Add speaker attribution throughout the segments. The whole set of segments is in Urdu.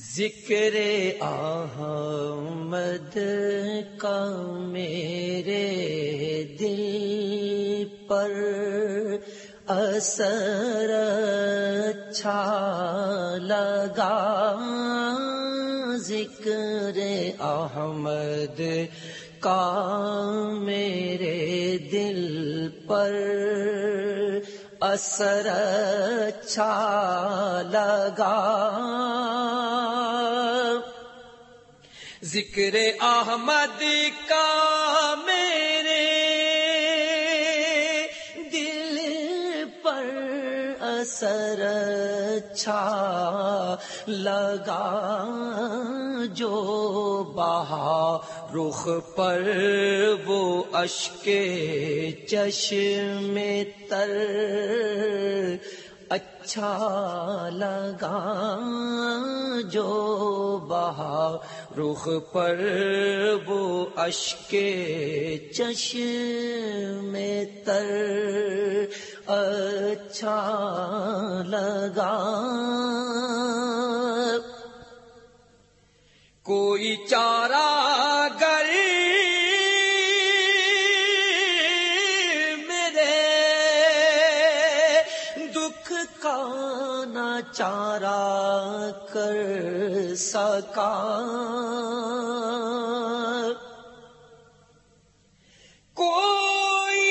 Speaker 1: ذکر احمد کا میرے دل پر اثر اچھا لگا۔ ذکر احمد کا میرے دل پر اثر اچھا لگا۔ ذکر احمد کا میرے دل پر اثر اچھا لگا جو بہا رخ پر وہ اشک چشم تر اچھا لگا جو بہا رخ پر وہ اشک چشم تر اچھا لگا کوئی چارہ چارہ کر سکا۔ کوئی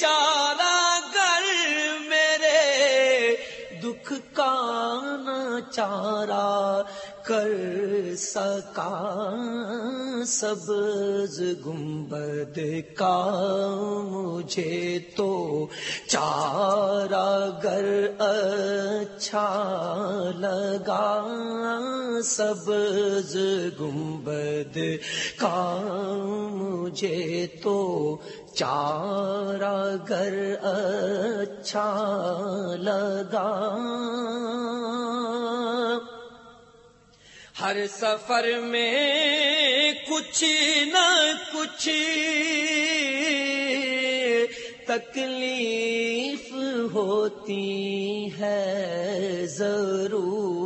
Speaker 1: چارہ گر میرے دکھ کا نہ چارہ۔ کر سکا سبز گنبد کا مجھے تو چارہ گر اچھا لگا سبز گنبد کا مجھے تو چارہ گر اچھا لگا ہر سفر میں کچھ نہ کچھ تکلیف ہوتی ہے ضرور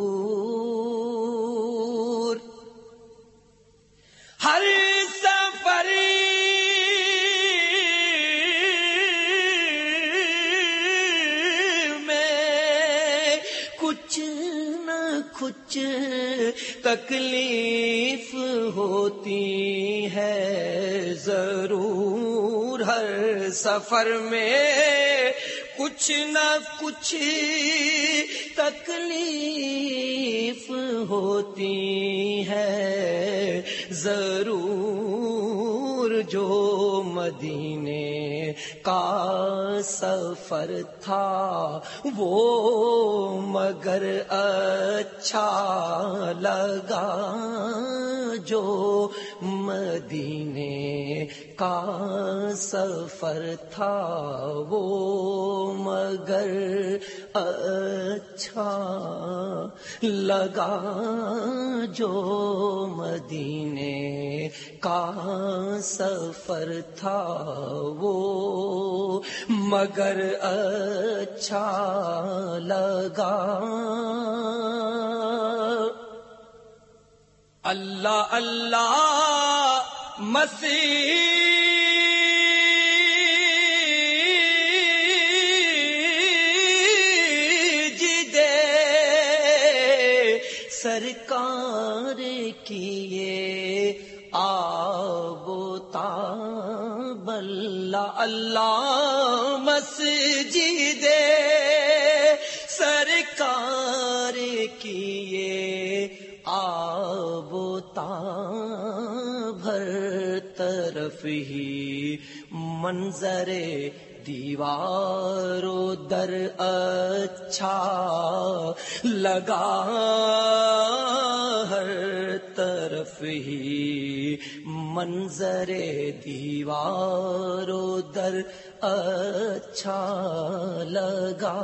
Speaker 1: تکلیف ہوتی ہے ضرور ہر سفر میں کچھ نہ کچھ تکلیف ہوتی ہے ضرور جو مدینے کا سفر تھا وہ مگر اچھا لگا جو مدینے کا سفر تھا وہ، مگر اچھا لگا جو مدینے کا سفر تھا وہ، مگر اچھا لگا۔ اللہ اللہ مسیح جی دے سرکار کیے آبوتا بلہ اللہ مسجد آبوتا بھر طرف ہی منظر دیوارو در اچھا لگا ہر طرف ہی منظر دیوارو در اچھا لگا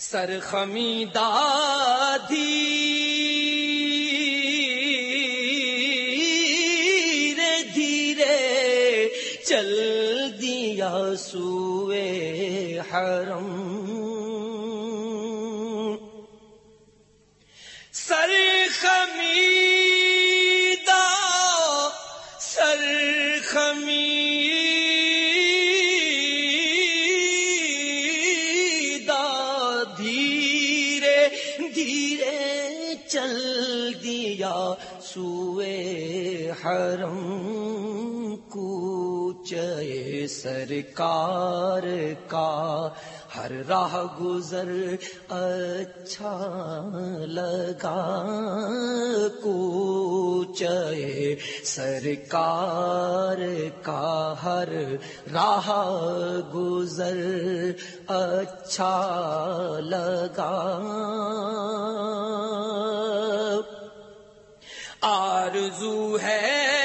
Speaker 1: سرخمی دھیرے چل دیا سوئے حرم چل دیا سوئے حرم کوچ سرکار کا ہر راہ گزر اچھا لگا۔ کوچ سرکار کا ہر راہ گزر اچھا لگا۔ آرزو ہے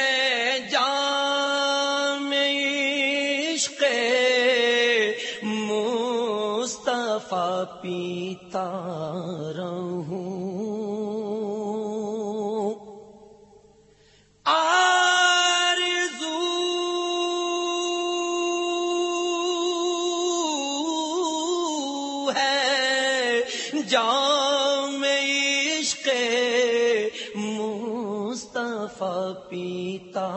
Speaker 1: پیتا رہوں۔ آرزو۔ ہے جام عشق مصطفیٰ پیتا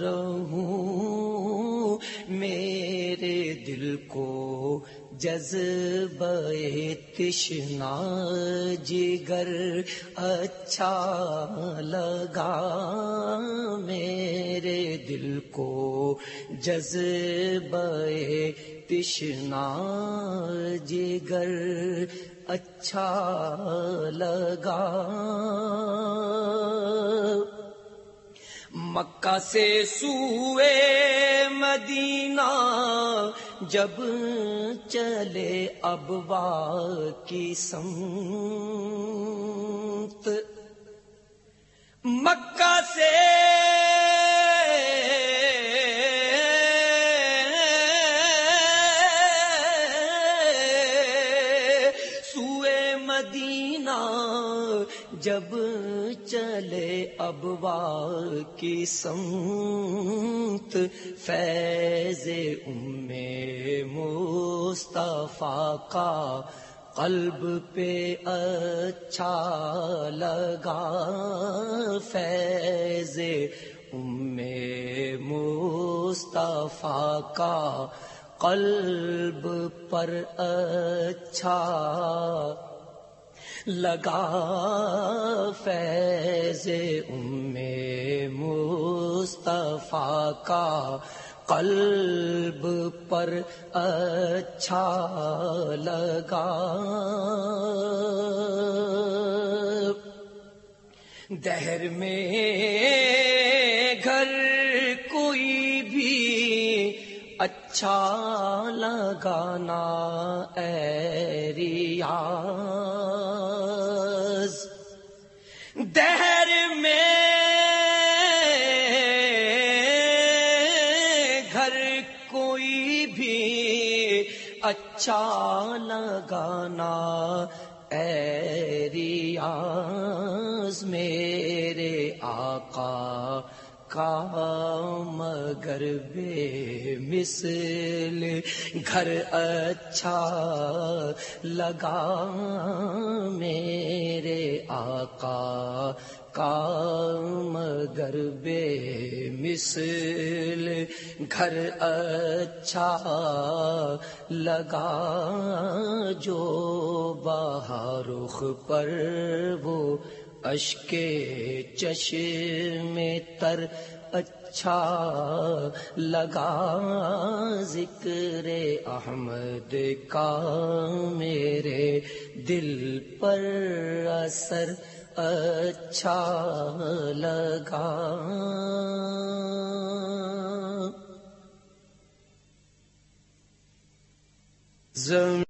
Speaker 1: رہوں۔ میرے دل کو جذب تشنا جگر اچھا لگا میرے دل کو جذب تشنا جگر اچھا لگا مکہ سے سوئے مدینہ جب چلے ابوا کی سمت۔ مکہ سے سوئے مدینہ جب چلے ابوا کی سمت۔ فیض ام مصطفیٰ کا قلب پہ اچھا لگا فیض ام مصطفیٰ کا قلب پر اچھا لگا فیض ام مصطفیٰ کا قلب پر اچھا لگا۔ دہر میں اچھا لگانا اے ریاض۔ دہر میں گھر کوئی بھی اچھا لگانا اے ریاض۔ میرے آقا کا مگر بے مثل، گھر اچھا لگا میرے آقا کا مگر بے مثل، گھر اچھا لگا جو بہارخ پر وہ اشک چشم تر اچھا لگا ذکر احمد کا میرے دل پر اثر اچھا لگا۔ زم